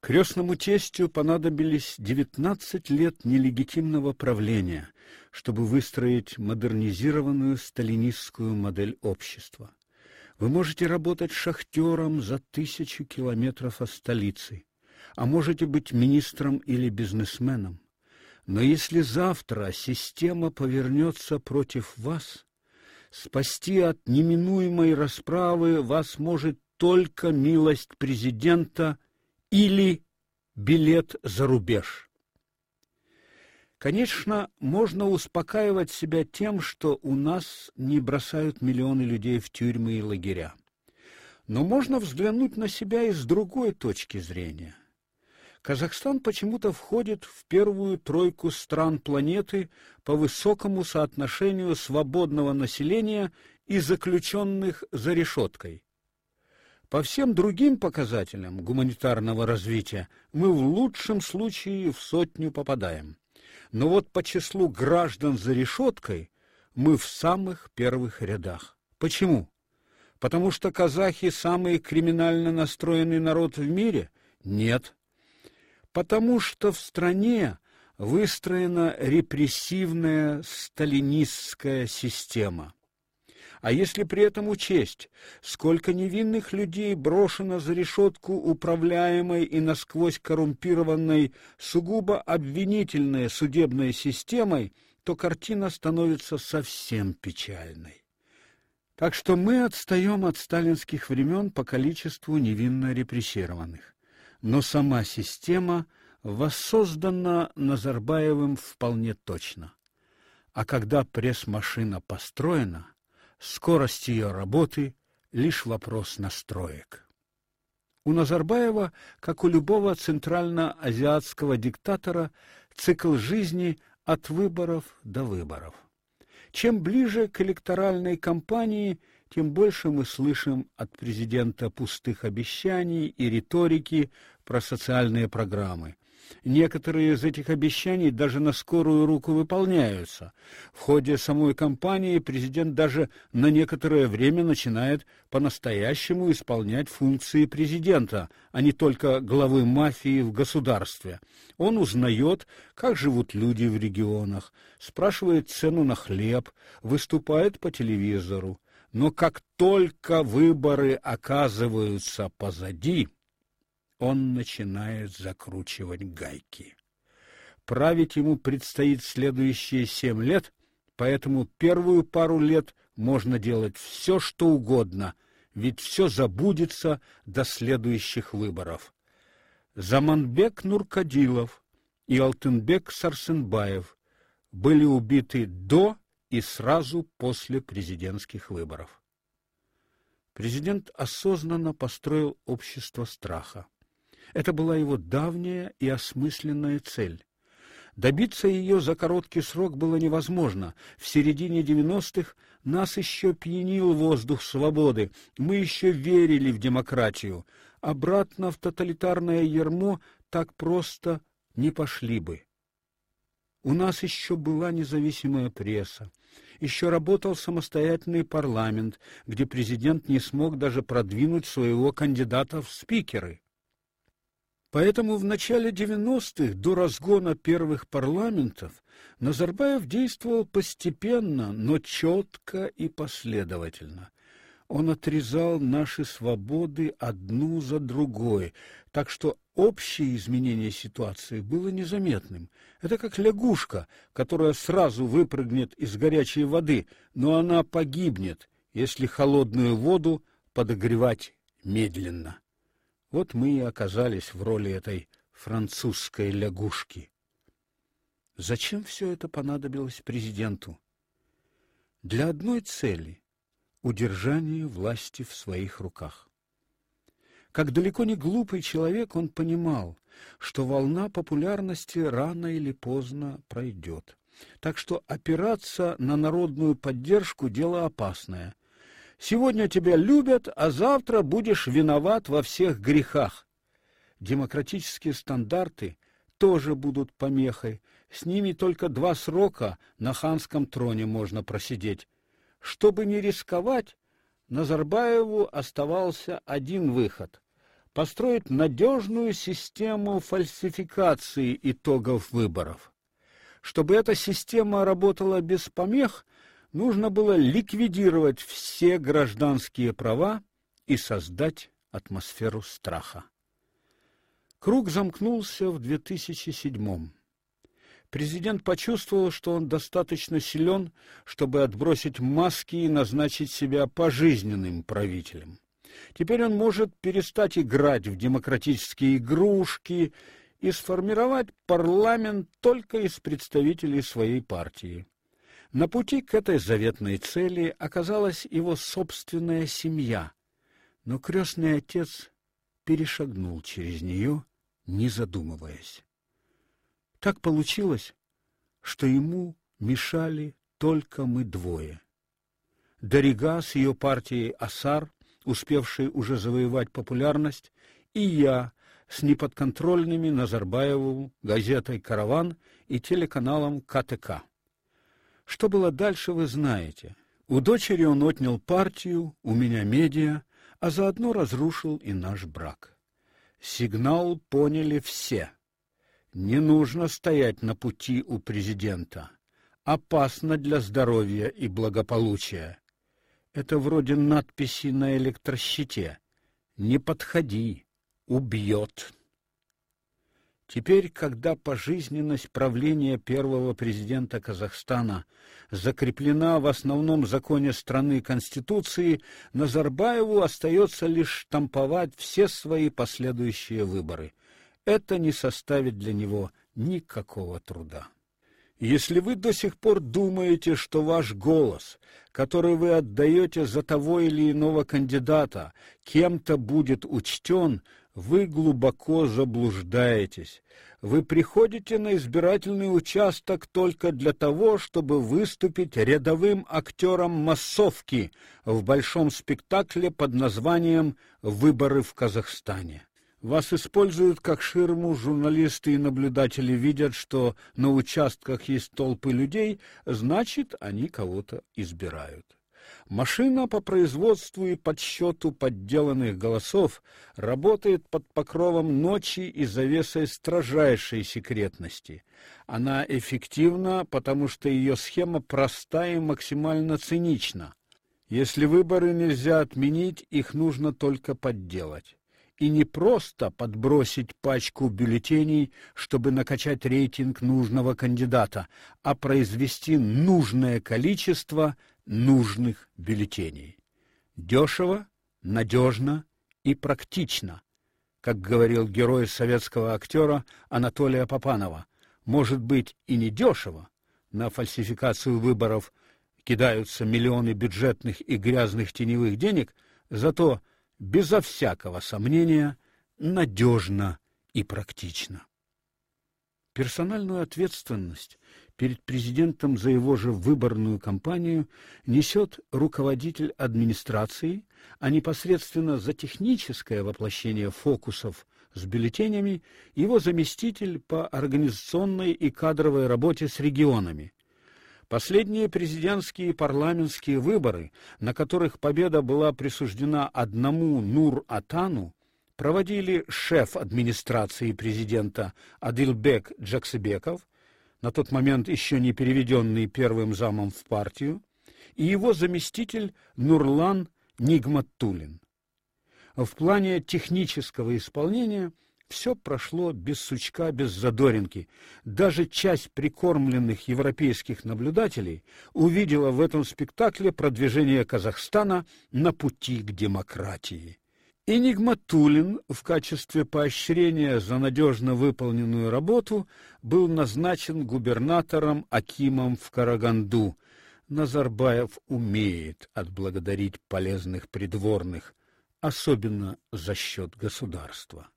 Крестному тестю понадобились 19 лет нелегитимного правления, чтобы выстроить модернизированную сталинистскую модель общества. Вы можете работать шахтером за тысячу километров от столицы, а можете быть министром или бизнесменом. Но если завтра система повернется против вас, спасти от неминуемой расправы вас может только милость президента или билет за рубеж. Конечно, можно успокаивать себя тем, что у нас не бросают миллионы людей в тюрьмы и лагеря. Но можно взглянуть на себя и с другой точки зрения. Казахстан почему-то входит в первую тройку стран планеты по высокому соотношению свободного населения и заключенных за решеткой. По всем другим показателям гуманитарного развития мы в лучшем случае в сотню попадаем. Но вот по числу граждан за решеткой мы в самых первых рядах. Почему? Потому что казахи самый криминально настроенный народ в мире? Нет. Потому что в стране выстроена репрессивная сталинистская система. А если при этом учесть, сколько невинных людей брошено за решетку управляемой и насквозь коррумпированной сугубо обвинительной судебной системой, то картина становится совсем печальной. Так что мы отстаем от сталинских времен по количеству невинно репрессированных. Но сама система воссоздана Назарбаевым вполне точно. А когда пресс-машина построена, Скорость ее работы лишь вопрос настроек. У Назарбаева, как у любого центральноазиатского диктатора, цикл жизни от выборов до выборов. Чем ближе к электоральной кампании, тем больше мы слышим от президента пустых обещаний и риторики про социальные программы. Некоторые из этих обещаний даже на скорую руку выполняются. В ходе самой кампании президент даже на некоторое время начинает по-настоящему исполнять функции президента, а не только главы мафии в государстве. Он узнает, как живут люди в регионах, спрашивает цену на хлеб, выступает по телевизору. Но как только выборы оказываются позади, он начинает закручивать гайки. Править ему предстоит следующие семь лет, поэтому первую пару лет можно делать все, что угодно, ведь все забудется до следующих выборов. Заманбек Нуркадилов и Алтынбек Сарсенбаев были убиты до и сразу после президентских выборов. Президент осознанно построил общество страха. Это была его давняя и осмысленная цель. Добиться ее за короткий срок было невозможно. В середине девяностых нас еще пьянил воздух свободы, мы еще верили в демократию. Обратно в тоталитарное ярмо так просто не пошли бы. У нас еще была независимая пресса, еще работал самостоятельный парламент, где президент не смог даже продвинуть своего кандидата в спикеры. Поэтому в начале 90-х, до разгона первых парламентов, Назарбаев действовал постепенно, но четко и последовательно. Он отрезал наши свободы одну за другой, так что общее изменение ситуации было незаметным. Это как лягушка, которая сразу выпрыгнет из горячей воды, но она погибнет, если холодную воду подогревать медленно. Вот мы и оказались в роли этой французской лягушки. Зачем все это понадобилось президенту? Для одной цели удержания власти в своих руках. Как далеко не глупый человек, он понимал, что волна популярности рано или поздно пройдет. Так что опираться на народную поддержку дело опасное, Сегодня тебя любят, а завтра будешь виноват во всех грехах. Демократические стандарты тоже будут помехой. С ними только два срока на ханском троне можно просидеть. Чтобы не рисковать, Назарбаеву оставался один выход построить надежную систему фальсификации итогов выборов. Чтобы эта система работала без помех, нужно было ликвидировать все гражданские права и создать атмосферу страха. Круг замкнулся в 2007 Президент почувствовал, что он достаточно силен, чтобы отбросить маски и назначить себя пожизненным правителем. Теперь он может перестать играть в демократические игрушки и сформировать парламент только из представителей своей партии. На пути к этой заветной цели оказалась его собственная семья, но крестный отец перешагнул через нее, не задумываясь. Так получилось, что ему мешали только мы двое. Дорига с ее партией Асар, успевшей уже завоевать популярность, и я с неподконтрольными Назарбаеву газетой «Караван» и телеканалом КТК. Что было дальше, вы знаете. У дочери он отнял партию, у меня медиа, а заодно разрушил и наш брак. Сигнал поняли все. Не нужно стоять на пути у президента. Опасно для здоровья и благополучия. Это вроде надписи на электрощите. Не подходи, убьет. Теперь, когда пожизненность правления первого президента Казахстана закреплена в основном законе страны Конституции, Назарбаеву остается лишь штамповать все свои последующие выборы это не составит для него никакого труда. Если вы до сих пор думаете, что ваш голос, который вы отдаете за того или иного кандидата, кем-то будет учтен, вы глубоко заблуждаетесь. Вы приходите на избирательный участок только для того, чтобы выступить рядовым актером массовки в большом спектакле под названием Выборы в Казахстане. Вас используют как ширму, журналисты и наблюдатели видят, что на участках есть толпы людей, значит, они кого-то избирают. Машина по производству и подсчету подделанных голосов работает под покровом ночи и завесой строжайшей секретности. Она эффективна, потому что ее схема проста и максимально цинична. Если выборы нельзя отменить, их нужно только подделать и не просто подбросить пачку бюллетеней, чтобы накачать рейтинг нужного кандидата, а произвести нужное количество нужных бюллетеней. Дешево, надежно и практично, как говорил герой советского актера Анатолия Попанова. Может быть и не дешево, на фальсификацию выборов кидаются миллионы бюджетных и грязных теневых денег, зато безо всякого сомнения, надежно и практично. Персональную ответственность перед президентом за его же выборную кампанию несет руководитель администрации, а непосредственно за техническое воплощение фокусов с бюллетенями его заместитель по организационной и кадровой работе с регионами, Последние президентские и парламентские выборы, на которых победа была присуждена одному Нур-Атану, проводили шеф администрации президента Адилбек Джаксыбеков, на тот момент еще не переведенный первым замом в партию, и его заместитель Нурлан Нигматуллин. В плане технического исполнения – все прошло без сучка, без задоринки. Даже часть прикормленных европейских наблюдателей увидела в этом спектакле продвижение Казахстана на пути к демократии. И Нигматуллин в качестве поощрения за надежно выполненную работу был назначен губернатором Акимом в Караганду. Назарбаев умеет отблагодарить полезных придворных, особенно за счет государства.